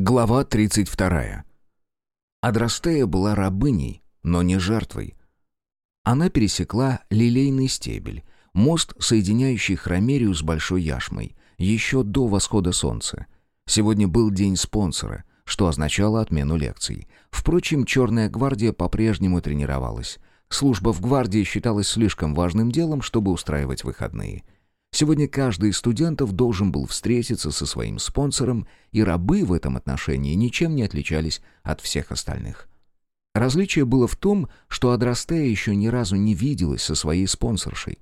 Глава 32. Адрастея была рабыней, но не жертвой. Она пересекла лилейный стебель, мост, соединяющий Хромерию с Большой Яшмой, еще до восхода солнца. Сегодня был день спонсора, что означало отмену лекций. Впрочем, Черная гвардия по-прежнему тренировалась. Служба в гвардии считалась слишком важным делом, чтобы устраивать выходные – Сегодня каждый из студентов должен был встретиться со своим спонсором, и рабы в этом отношении ничем не отличались от всех остальных. Различие было в том, что Адрастея еще ни разу не виделась со своей спонсоршей.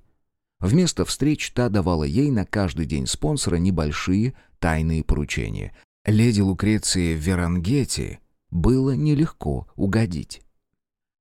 Вместо встреч та давала ей на каждый день спонсора небольшие тайные поручения. Леди Лукреции Верангетти было нелегко угодить.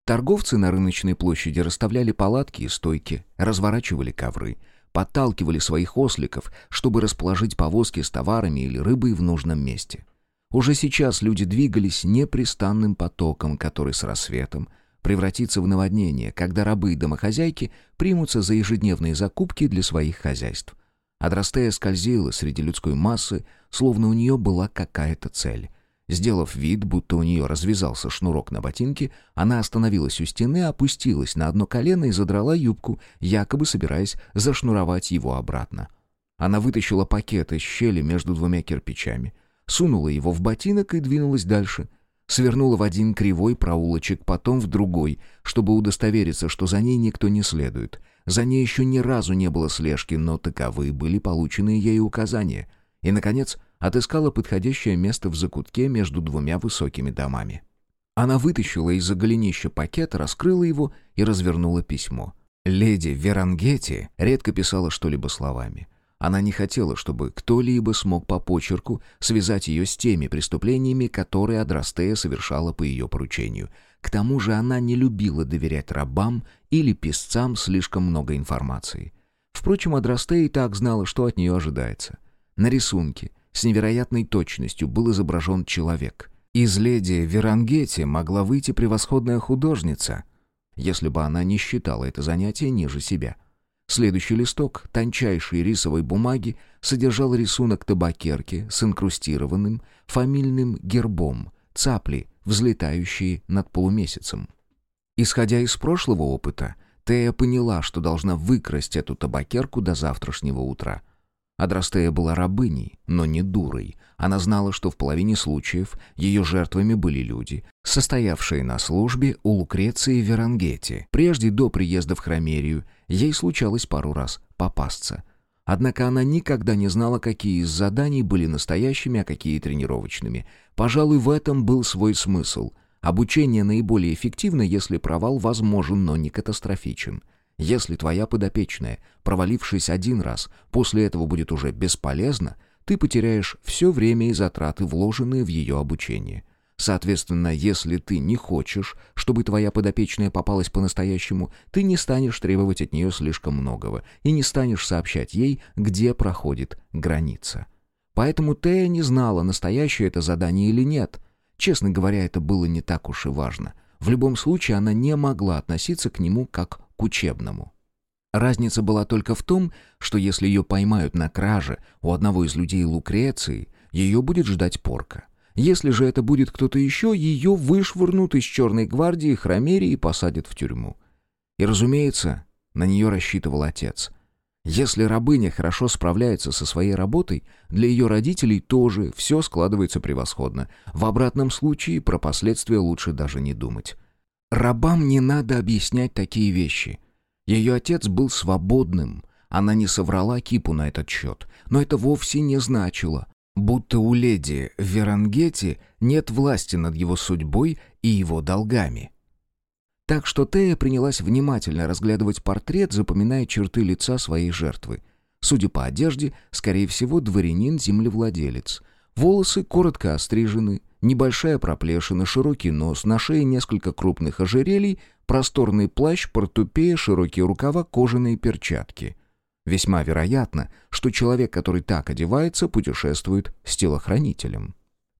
Торговцы на рыночной площади расставляли палатки и стойки, разворачивали ковры — подталкивали своих осликов, чтобы расположить повозки с товарами или рыбой в нужном месте. Уже сейчас люди двигались непрестанным потоком, который с рассветом превратится в наводнение, когда рабы и домохозяйки примутся за ежедневные закупки для своих хозяйств. Адрастея скользила среди людской массы, словно у нее была какая-то цель. Сделав вид, будто у нее развязался шнурок на ботинке, она остановилась у стены, опустилась на одно колено и задрала юбку, якобы собираясь зашнуровать его обратно. Она вытащила пакет из щели между двумя кирпичами, сунула его в ботинок и двинулась дальше. Свернула в один кривой проулочек, потом в другой, чтобы удостовериться, что за ней никто не следует. За ней еще ни разу не было слежки, но таковы были полученные ей указания. И, наконец, отыскала подходящее место в закутке между двумя высокими домами. Она вытащила из-за голенища пакет, раскрыла его и развернула письмо. Леди Верангетти редко писала что-либо словами. Она не хотела, чтобы кто-либо смог по почерку связать ее с теми преступлениями, которые Адрастея совершала по ее поручению. К тому же она не любила доверять рабам или писцам слишком много информации. Впрочем, Адрастея и так знала, что от нее ожидается. На рисунке с невероятной точностью был изображен человек. Из леди Верангетти могла выйти превосходная художница, если бы она не считала это занятие ниже себя. Следующий листок тончайшей рисовой бумаги содержал рисунок табакерки с инкрустированным фамильным гербом, цапли, взлетающие над полумесяцем. Исходя из прошлого опыта, Тея поняла, что должна выкрасть эту табакерку до завтрашнего утра — Адрастея была рабыней, но не дурой. Она знала, что в половине случаев ее жертвами были люди, состоявшие на службе у Лукреции Верангетти. Прежде до приезда в Хромерию ей случалось пару раз попасться. Однако она никогда не знала, какие из заданий были настоящими, а какие тренировочными. Пожалуй, в этом был свой смысл. Обучение наиболее эффективно, если провал возможен, но не катастрофичен. Если твоя подопечная, провалившись один раз, после этого будет уже бесполезна, ты потеряешь все время и затраты, вложенные в ее обучение. Соответственно, если ты не хочешь, чтобы твоя подопечная попалась по-настоящему, ты не станешь требовать от нее слишком многого и не станешь сообщать ей, где проходит граница. Поэтому Тея не знала, настоящее это задание или нет. Честно говоря, это было не так уж и важно. В любом случае, она не могла относиться к нему как к учебному. Разница была только в том, что если ее поймают на краже у одного из людей Лукреции, ее будет ждать порка. Если же это будет кто-то еще, ее вышвырнут из Черной гвардии Хромерии и посадят в тюрьму. И, разумеется, на нее рассчитывал отец. Если рабыня хорошо справляется со своей работой, для ее родителей тоже все складывается превосходно. В обратном случае про последствия лучше даже не думать. Рабам не надо объяснять такие вещи. Ее отец был свободным. Она не соврала Кипу на этот счет. Но это вовсе не значило, будто у леди Верангетти нет власти над его судьбой и его долгами. Так что Тея принялась внимательно разглядывать портрет, запоминая черты лица своей жертвы. Судя по одежде, скорее всего, дворянин-землевладелец. Волосы коротко острижены, Небольшая проплешина, широкий нос, на шее несколько крупных ожерелий, просторный плащ, портупея, широкие рукава, кожаные перчатки. Весьма вероятно, что человек, который так одевается, путешествует с телохранителем.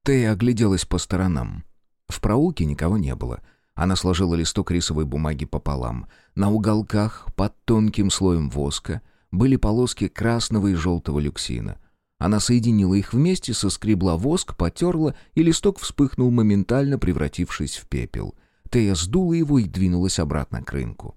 Тея огляделась по сторонам. В проулке никого не было. Она сложила листок рисовой бумаги пополам. На уголках, под тонким слоем воска, были полоски красного и желтого люксина. Она соединила их вместе, соскребла воск, потерла, и листок вспыхнул, моментально превратившись в пепел. Тея сдула его и двинулась обратно к рынку.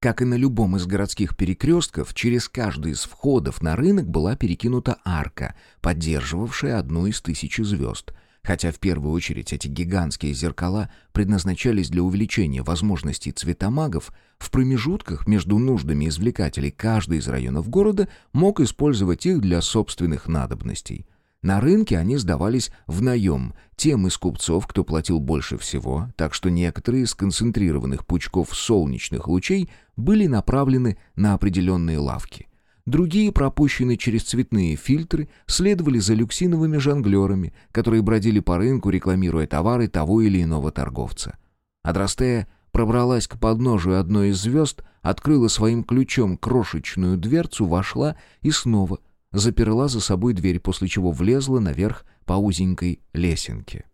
Как и на любом из городских перекрестков, через каждый из входов на рынок была перекинута арка, поддерживавшая одну из тысячи звезд. Хотя в первую очередь эти гигантские зеркала предназначались для увеличения возможностей цветомагов, в промежутках между нуждами извлекателей каждый из районов города мог использовать их для собственных надобностей. На рынке они сдавались в наем тем из купцов, кто платил больше всего, так что некоторые из концентрированных пучков солнечных лучей были направлены на определенные лавки. Другие, пропущенные через цветные фильтры, следовали за люксиновыми жонглерами, которые бродили по рынку, рекламируя товары того или иного торговца. Адрастея пробралась к подножию одной из звезд, открыла своим ключом крошечную дверцу, вошла и снова – заперла за собой дверь, после чего влезла наверх по узенькой лесенке.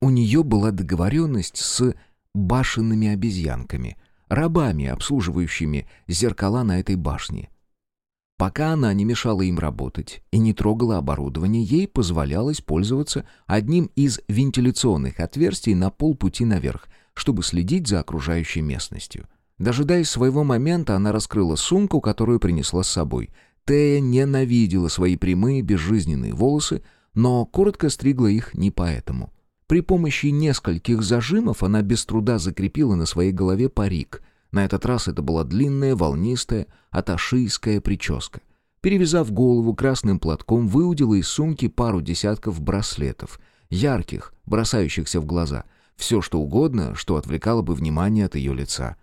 У нее была договоренность с башенными обезьянками, рабами, обслуживающими зеркала на этой башне. Пока она не мешала им работать и не трогала оборудование, ей позволялось пользоваться одним из вентиляционных отверстий на полпути наверх, чтобы следить за окружающей местностью. Дожидаясь своего момента, она раскрыла сумку, которую принесла с собой. Тея ненавидела свои прямые безжизненные волосы, но коротко стригла их не поэтому. При помощи нескольких зажимов она без труда закрепила на своей голове парик. На этот раз это была длинная, волнистая, аташийская прическа. Перевязав голову красным платком, выудила из сумки пару десятков браслетов, ярких, бросающихся в глаза. Все что угодно, что отвлекало бы внимание от ее лица.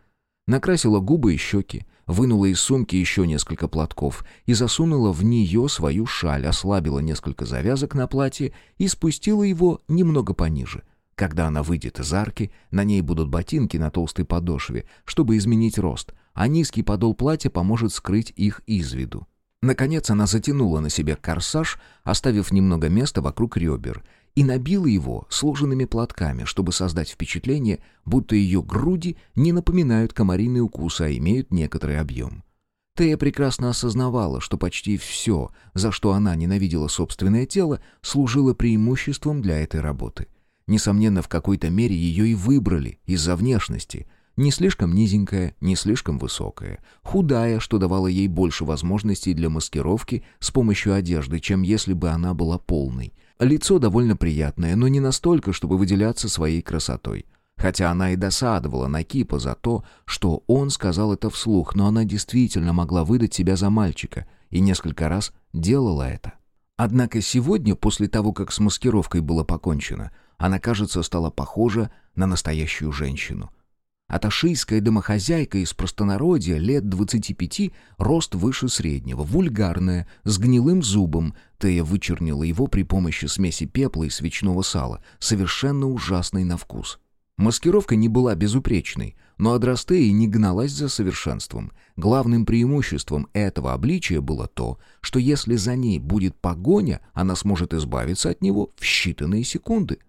Накрасила губы и щеки, вынула из сумки еще несколько платков и засунула в нее свою шаль, ослабила несколько завязок на платье и спустила его немного пониже. Когда она выйдет из арки, на ней будут ботинки на толстой подошве, чтобы изменить рост, а низкий подол платья поможет скрыть их из виду. Наконец она затянула на себе корсаж, оставив немного места вокруг ребер, и набила его сложенными платками, чтобы создать впечатление, будто ее груди не напоминают комариный укус, а имеют некоторый объем. Тея прекрасно осознавала, что почти все, за что она ненавидела собственное тело, служило преимуществом для этой работы. Несомненно, в какой-то мере ее и выбрали из-за внешности – не слишком низенькая, не слишком высокая. Худая, что давало ей больше возможностей для маскировки с помощью одежды, чем если бы она была полной. Лицо довольно приятное, но не настолько, чтобы выделяться своей красотой. Хотя она и досадовала на Кипа за то, что он сказал это вслух, но она действительно могла выдать себя за мальчика и несколько раз делала это. Однако сегодня, после того, как с маскировкой было покончено, она, кажется, стала похожа на настоящую женщину — Аташийская домохозяйка из простонародья, лет 25, рост выше среднего, вульгарная, с гнилым зубом. Тея вычернила его при помощи смеси пепла и свечного сала, совершенно ужасный на вкус. Маскировка не была безупречной, но Адрастея не гналась за совершенством. Главным преимуществом этого обличия было то, что если за ней будет погоня, она сможет избавиться от него в считанные секунды.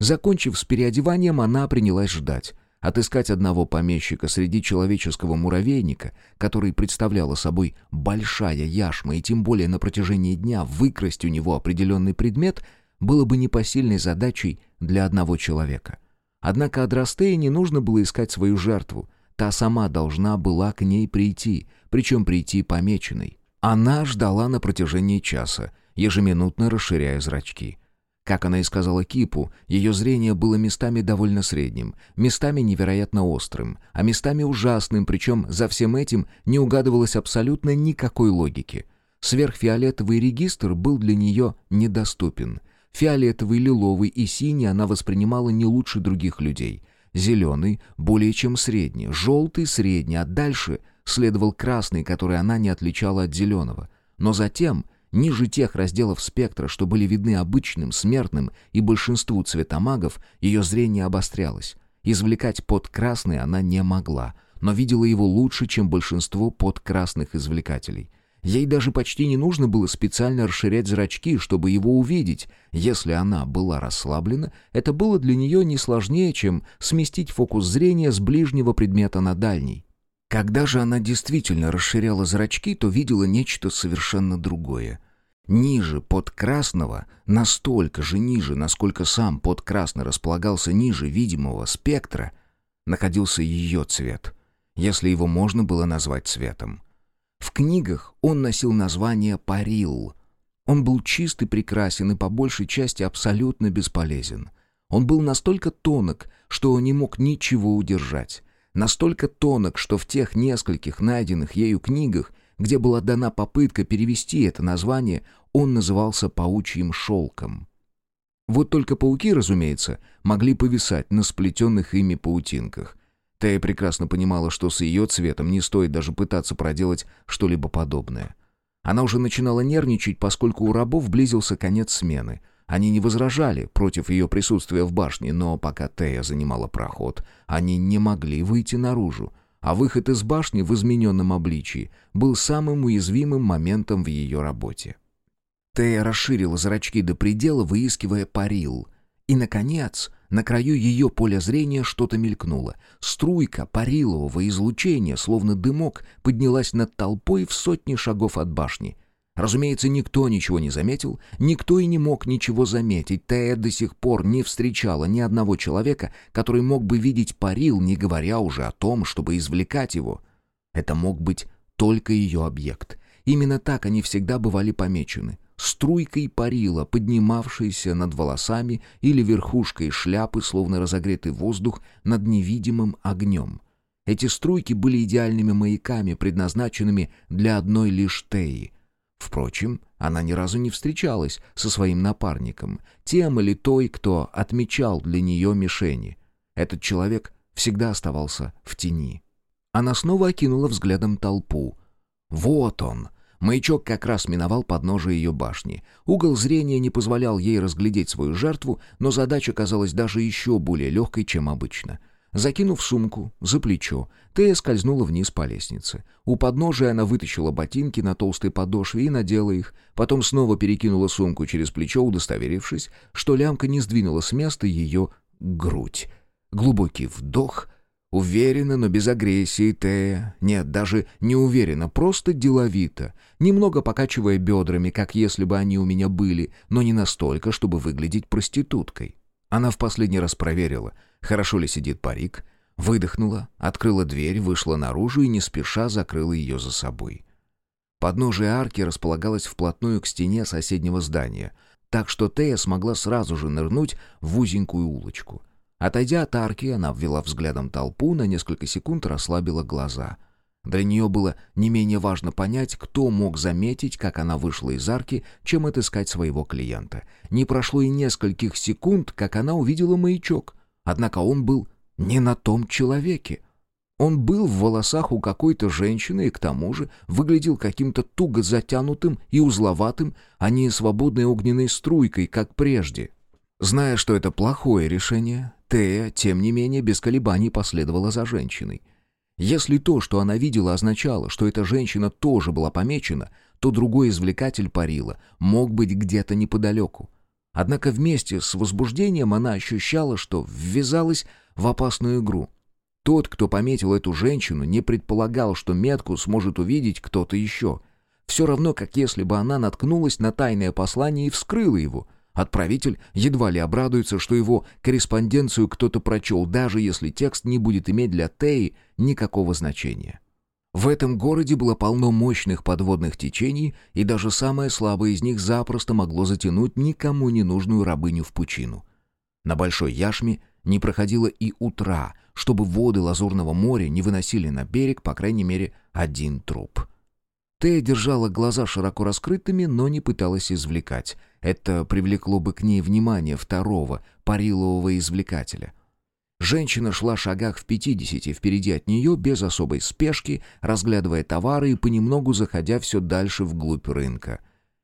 Закончив с переодеванием, она принялась ждать. Отыскать одного помещика среди человеческого муравейника, который представляла собой большая яшма, и тем более на протяжении дня выкрасть у него определенный предмет, было бы непосильной задачей для одного человека. Однако Адрастее не нужно было искать свою жертву. Та сама должна была к ней прийти, причем прийти помеченной. Она ждала на протяжении часа, ежеминутно расширяя зрачки. Как она и сказала Кипу, ее зрение было местами довольно средним, местами невероятно острым, а местами ужасным, причем за всем этим не угадывалось абсолютно никакой логики. Сверхфиолетовый регистр был для нее недоступен. Фиолетовый, лиловый и синий она воспринимала не лучше других людей. Зеленый — более чем средний, желтый — средний, а дальше следовал красный, который она не отличала от зеленого. Но затем Ниже тех разделов спектра, что были видны обычным, смертным и большинству цветомагов, ее зрение обострялось. Извлекать под красный она не могла, но видела его лучше, чем большинство подкрасных извлекателей. Ей даже почти не нужно было специально расширять зрачки, чтобы его увидеть. Если она была расслаблена, это было для нее не сложнее, чем сместить фокус зрения с ближнего предмета на дальний. Когда же она действительно расширяла зрачки, то видела нечто совершенно другое. Ниже под красного, настолько же ниже, насколько сам под красный располагался ниже видимого спектра, находился ее цвет, если его можно было назвать цветом. В книгах он носил название «парил». Он был чист и прекрасен и по большей части абсолютно бесполезен. Он был настолько тонок, что не мог ничего удержать. Настолько тонок, что в тех нескольких найденных ею книгах, где была дана попытка перевести это название, он назывался «паучьим шелком». Вот только пауки, разумеется, могли повисать на сплетенных ими паутинках. Тая прекрасно понимала, что с ее цветом не стоит даже пытаться проделать что-либо подобное. Она уже начинала нервничать, поскольку у рабов близился конец смены — они не возражали против ее присутствия в башне, но пока Тея занимала проход, они не могли выйти наружу, а выход из башни в измененном обличии был самым уязвимым моментом в ее работе. Тея расширила зрачки до предела, выискивая парил. И, наконец, на краю ее поля зрения что-то мелькнуло. Струйка парилового излучения, словно дымок, поднялась над толпой в сотни шагов от башни — Разумеется, никто ничего не заметил, никто и не мог ничего заметить. Тея до сих пор не встречала ни одного человека, который мог бы видеть парил, не говоря уже о том, чтобы извлекать его. Это мог быть только ее объект. Именно так они всегда бывали помечены. Струйкой парила, поднимавшейся над волосами или верхушкой шляпы, словно разогретый воздух над невидимым огнем. Эти струйки были идеальными маяками, предназначенными для одной лишь Теи — Впрочем, она ни разу не встречалась со своим напарником, тем или той, кто отмечал для нее мишени. Этот человек всегда оставался в тени. Она снова окинула взглядом толпу. Вот он! Маячок как раз миновал подножие ее башни. Угол зрения не позволял ей разглядеть свою жертву, но задача казалась даже еще более легкой, чем обычно — Закинув сумку за плечо, Тея скользнула вниз по лестнице. У подножия она вытащила ботинки на толстой подошве и надела их, потом снова перекинула сумку через плечо, удостоверившись, что лямка не сдвинула с места ее грудь. Глубокий вдох. Уверенно, но без агрессии Тея. Нет, даже не уверенно, просто деловито. Немного покачивая бедрами, как если бы они у меня были, но не настолько, чтобы выглядеть проституткой. Она в последний раз проверила, хорошо ли сидит парик, выдохнула, открыла дверь, вышла наружу и не спеша закрыла ее за собой. Подножие арки располагалось вплотную к стене соседнего здания, так что Тея смогла сразу же нырнуть в узенькую улочку. Отойдя от арки, она ввела взглядом толпу, на несколько секунд расслабила глаза — для нее было не менее важно понять, кто мог заметить, как она вышла из арки, чем отыскать своего клиента. Не прошло и нескольких секунд, как она увидела маячок. Однако он был не на том человеке. Он был в волосах у какой-то женщины и к тому же выглядел каким-то туго затянутым и узловатым, а не свободной огненной струйкой, как прежде. Зная, что это плохое решение, Тея, тем не менее, без колебаний последовала за женщиной. Если то, что она видела, означало, что эта женщина тоже была помечена, то другой извлекатель парила мог быть где-то неподалеку. Однако вместе с возбуждением она ощущала, что ввязалась в опасную игру. Тот, кто пометил эту женщину, не предполагал, что метку сможет увидеть кто-то еще. Все равно, как если бы она наткнулась на тайное послание и вскрыла его — Отправитель едва ли обрадуется, что его корреспонденцию кто-то прочел, даже если текст не будет иметь для Теи никакого значения. В этом городе было полно мощных подводных течений, и даже самое слабое из них запросто могло затянуть никому не нужную рабыню в пучину. На Большой Яшме не проходило и утра, чтобы воды Лазурного моря не выносили на берег, по крайней мере, один труп. Тея держала глаза широко раскрытыми, но не пыталась извлекать — это привлекло бы к ней внимание второго, парилового извлекателя. Женщина шла шагах в пятидесяти впереди от нее, без особой спешки, разглядывая товары и понемногу заходя все дальше вглубь рынка.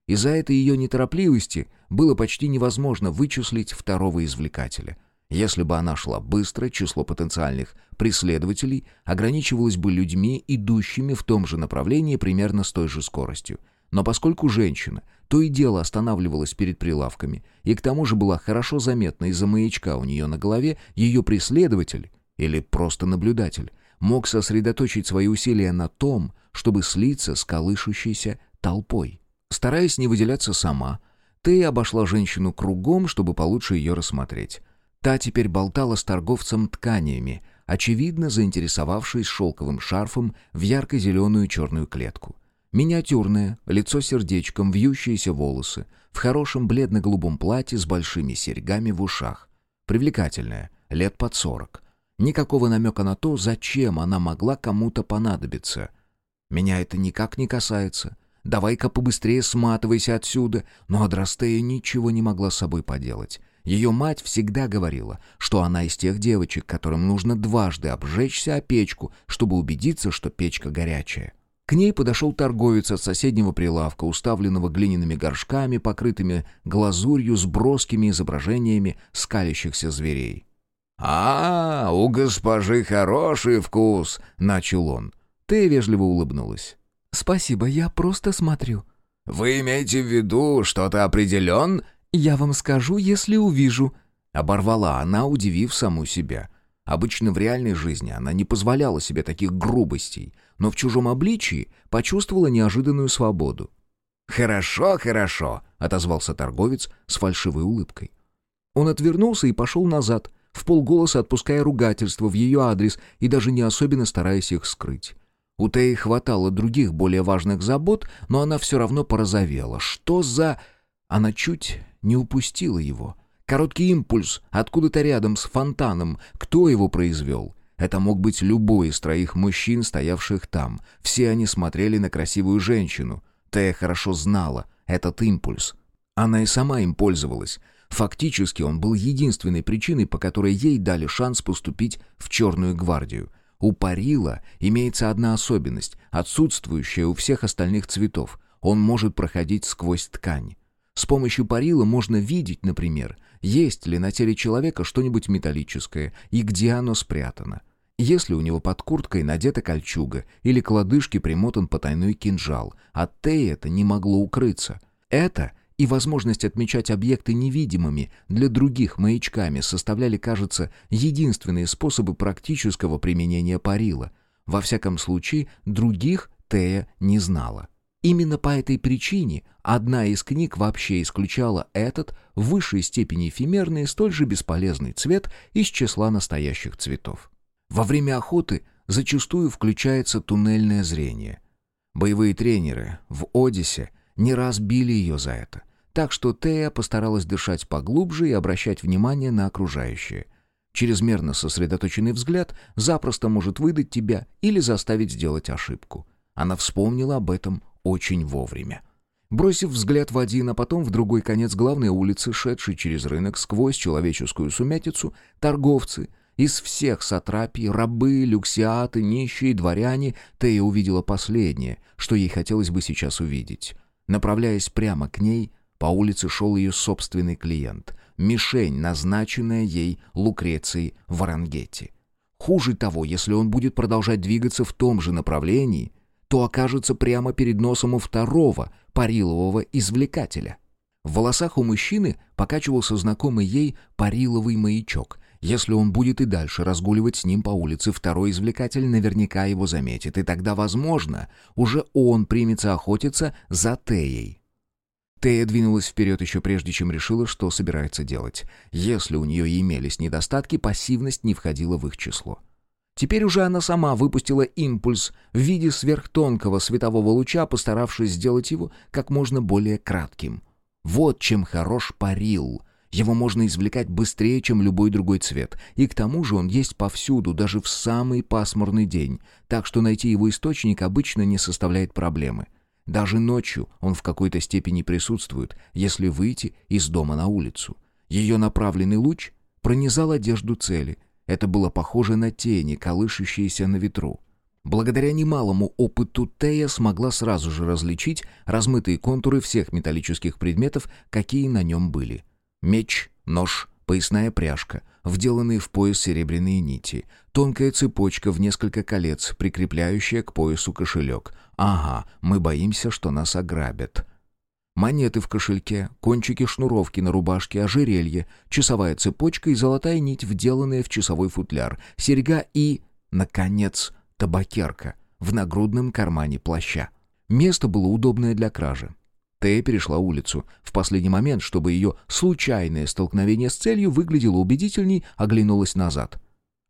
Из-за этой ее неторопливости было почти невозможно вычислить второго извлекателя. Если бы она шла быстро, число потенциальных преследователей ограничивалось бы людьми, идущими в том же направлении примерно с той же скоростью. Но поскольку женщина то и дело останавливалась перед прилавками, и к тому же была хорошо заметна из-за маячка у нее на голове, ее преследователь, или просто наблюдатель, мог сосредоточить свои усилия на том, чтобы слиться с колышущейся толпой. Стараясь не выделяться сама, Тея обошла женщину кругом, чтобы получше ее рассмотреть. Та теперь болтала с торговцем тканиями, очевидно заинтересовавшись шелковым шарфом в ярко-зеленую черную клетку. Миниатюрное, лицо сердечком, вьющиеся волосы, в хорошем бледно-голубом платье с большими серьгами в ушах. Привлекательная, лет под сорок. Никакого намека на то, зачем она могла кому-то понадобиться. Меня это никак не касается. Давай-ка побыстрее сматывайся отсюда. Но Адрастея ничего не могла с собой поделать. Ее мать всегда говорила, что она из тех девочек, которым нужно дважды обжечься о печку, чтобы убедиться, что печка горячая. К ней подошел торговец от соседнего прилавка, уставленного глиняными горшками, покрытыми глазурью с броскими изображениями скалящихся зверей. «А, у госпожи хороший вкус!» — начал он. Ты вежливо улыбнулась. «Спасибо, я просто смотрю». «Вы имеете в виду что-то определен?» «Я вам скажу, если увижу», — оборвала она, удивив саму себя. Обычно в реальной жизни она не позволяла себе таких грубостей, но в чужом обличии почувствовала неожиданную свободу. «Хорошо, хорошо», — отозвался торговец с фальшивой улыбкой. Он отвернулся и пошел назад, в полголоса отпуская ругательства в ее адрес и даже не особенно стараясь их скрыть. У Теи хватало других более важных забот, но она все равно порозовела. Что за... Она чуть не упустила его. Короткий импульс, откуда-то рядом с фонтаном. Кто его произвел? Это мог быть любой из троих мужчин, стоявших там. Все они смотрели на красивую женщину. Тея хорошо знала этот импульс. Она и сама им пользовалась. Фактически он был единственной причиной, по которой ей дали шанс поступить в Черную гвардию — у парила имеется одна особенность, отсутствующая у всех остальных цветов. Он может проходить сквозь ткань. С помощью парила можно видеть, например, есть ли на теле человека что-нибудь металлическое и где оно спрятано. Если у него под курткой надета кольчуга или к лодыжке примотан потайной кинжал, от Теи это не могло укрыться. Это и возможность отмечать объекты невидимыми для других маячками составляли, кажется, единственные способы практического применения парила. Во всяком случае, других Тея не знала. Именно по этой причине одна из книг вообще исключала этот в высшей степени эфемерный столь же бесполезный цвет из числа настоящих цветов. Во время охоты зачастую включается туннельное зрение. Боевые тренеры в Одиссе не раз били ее за это. Так что Тея постаралась дышать поглубже и обращать внимание на окружающее. Чрезмерно сосредоточенный взгляд запросто может выдать тебя или заставить сделать ошибку. Она вспомнила об этом очень вовремя. Бросив взгляд в один, а потом в другой конец главной улицы, шедшей через рынок сквозь человеческую сумятицу, торговцы — из всех сатрапий, рабы, люксиаты, нищие, дворяне, Тея увидела последнее, что ей хотелось бы сейчас увидеть. Направляясь прямо к ней, по улице шел ее собственный клиент, мишень, назначенная ей Лукрецией Варангетти. Хуже того, если он будет продолжать двигаться в том же направлении, то окажется прямо перед носом у второго парилового извлекателя. В волосах у мужчины покачивался знакомый ей париловый маячок. Если он будет и дальше разгуливать с ним по улице, второй извлекатель наверняка его заметит, и тогда, возможно, уже он примется охотиться за Теей. Тея двинулась вперед еще прежде, чем решила, что собирается делать. Если у нее имелись недостатки, пассивность не входила в их число. Теперь уже она сама выпустила импульс в виде сверхтонкого светового луча, постаравшись сделать его как можно более кратким. Вот чем хорош парил. Его можно извлекать быстрее, чем любой другой цвет. И к тому же он есть повсюду, даже в самый пасмурный день. Так что найти его источник обычно не составляет проблемы. Даже ночью он в какой-то степени присутствует, если выйти из дома на улицу. Ее направленный луч пронизал одежду цели. Это было похоже на тени, колышущиеся на ветру. Благодаря немалому опыту Тея смогла сразу же различить размытые контуры всех металлических предметов, какие на нем были. Меч, нож, поясная пряжка, вделанные в пояс серебряные нити, тонкая цепочка в несколько колец, прикрепляющая к поясу кошелек. Ага, мы боимся, что нас ограбят. Монеты в кошельке, кончики шнуровки на рубашке, ожерелье, часовая цепочка и золотая нить, вделанная в часовой футляр, серьга и, наконец, табакерка в нагрудном кармане плаща. Место было удобное для кражи. Тея перешла улицу. В последний момент, чтобы ее случайное столкновение с целью выглядело убедительней, оглянулась назад.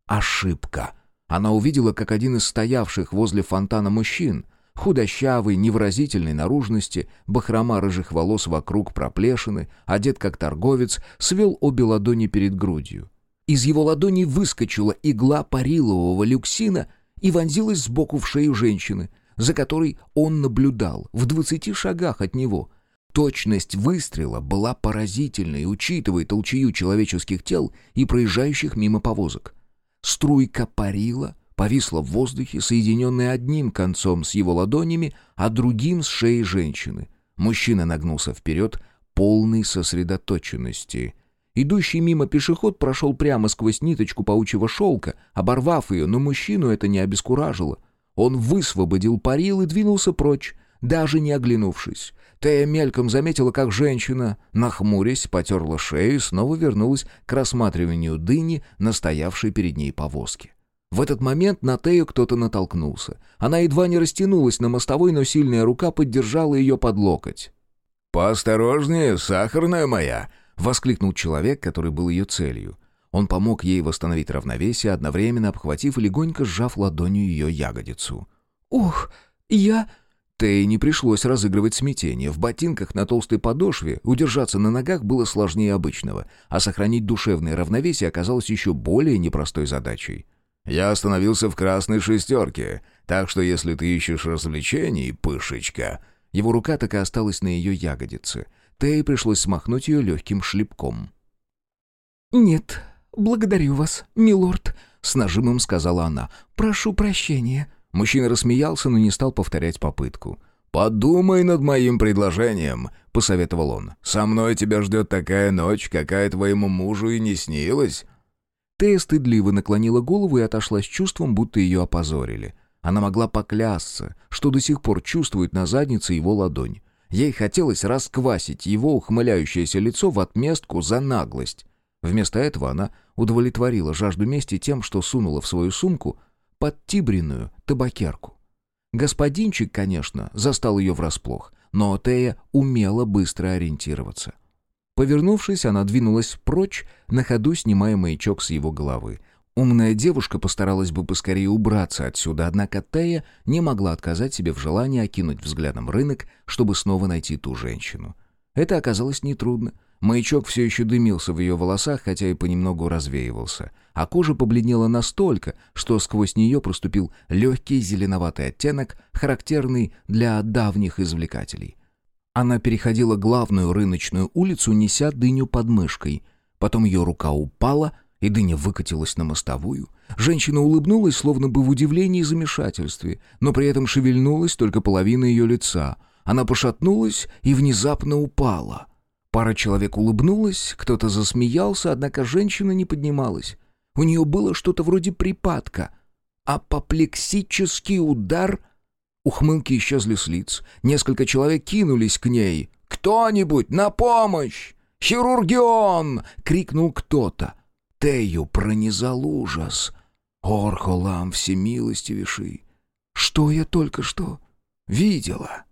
Ошибка. Она увидела, как один из стоявших возле фонтана мужчин, худощавый, невыразительной наружности, бахрома рыжих волос вокруг проплешины, одет как торговец, свел обе ладони перед грудью. Из его ладони выскочила игла парилового люксина и вонзилась сбоку в шею женщины — за которой он наблюдал, в двадцати шагах от него. Точность выстрела была поразительной, учитывая толчею человеческих тел и проезжающих мимо повозок. Струйка парила, повисла в воздухе, соединенная одним концом с его ладонями, а другим с шеей женщины. Мужчина нагнулся вперед, полный сосредоточенности. Идущий мимо пешеход прошел прямо сквозь ниточку паучьего шелка, оборвав ее, но мужчину это не обескуражило — он высвободил парил и двинулся прочь, даже не оглянувшись. Тея мельком заметила, как женщина, нахмурясь, потерла шею и снова вернулась к рассматриванию дыни, настоявшей перед ней повозки. В этот момент на Тею кто-то натолкнулся. Она едва не растянулась на мостовой, но сильная рука поддержала ее под локоть. «Поосторожнее, сахарная моя!» — воскликнул человек, который был ее целью. Он помог ей восстановить равновесие, одновременно обхватив и легонько сжав ладонью ее ягодицу. «Ух, я...» Тей не пришлось разыгрывать смятение. В ботинках на толстой подошве удержаться на ногах было сложнее обычного, а сохранить душевное равновесие оказалось еще более непростой задачей. «Я остановился в красной шестерке, так что если ты ищешь развлечений, пышечка...» Его рука так и осталась на ее ягодице. Тей пришлось смахнуть ее легким шлепком. «Нет, «Благодарю вас, милорд», — с нажимом сказала она. «Прошу прощения». Мужчина рассмеялся, но не стал повторять попытку. «Подумай над моим предложением», — посоветовал он. «Со мной тебя ждет такая ночь, какая твоему мужу и не снилась». Тея стыдливо наклонила голову и отошла с чувством, будто ее опозорили. Она могла поклясться, что до сих пор чувствует на заднице его ладонь. Ей хотелось расквасить его ухмыляющееся лицо в отместку за наглость. Вместо этого она удовлетворила жажду мести тем, что сунула в свою сумку подтибренную табакерку. Господинчик, конечно, застал ее врасплох, но Тея умела быстро ориентироваться. Повернувшись, она двинулась прочь, на ходу снимая маячок с его головы. Умная девушка постаралась бы поскорее убраться отсюда, однако Тея не могла отказать себе в желании окинуть взглядом рынок, чтобы снова найти ту женщину. Это оказалось нетрудно. Маячок все еще дымился в ее волосах, хотя и понемногу развеивался. А кожа побледнела настолько, что сквозь нее проступил легкий зеленоватый оттенок, характерный для давних извлекателей. Она переходила главную рыночную улицу, неся дыню под мышкой. Потом ее рука упала, и дыня выкатилась на мостовую. Женщина улыбнулась, словно бы в удивлении и замешательстве, но при этом шевельнулась только половина ее лица. Она пошатнулась и внезапно упала — Пара человек улыбнулась, кто-то засмеялся, однако женщина не поднималась. У нее было что-то вроде припадка. Апоплексический удар... Ухмылки исчезли с лиц. Несколько человек кинулись к ней. «Кто-нибудь, на помощь! Хирургион!» — крикнул кто-то. Тею пронизал ужас. «Орхолам всемилостивейший! Что я только что видела?»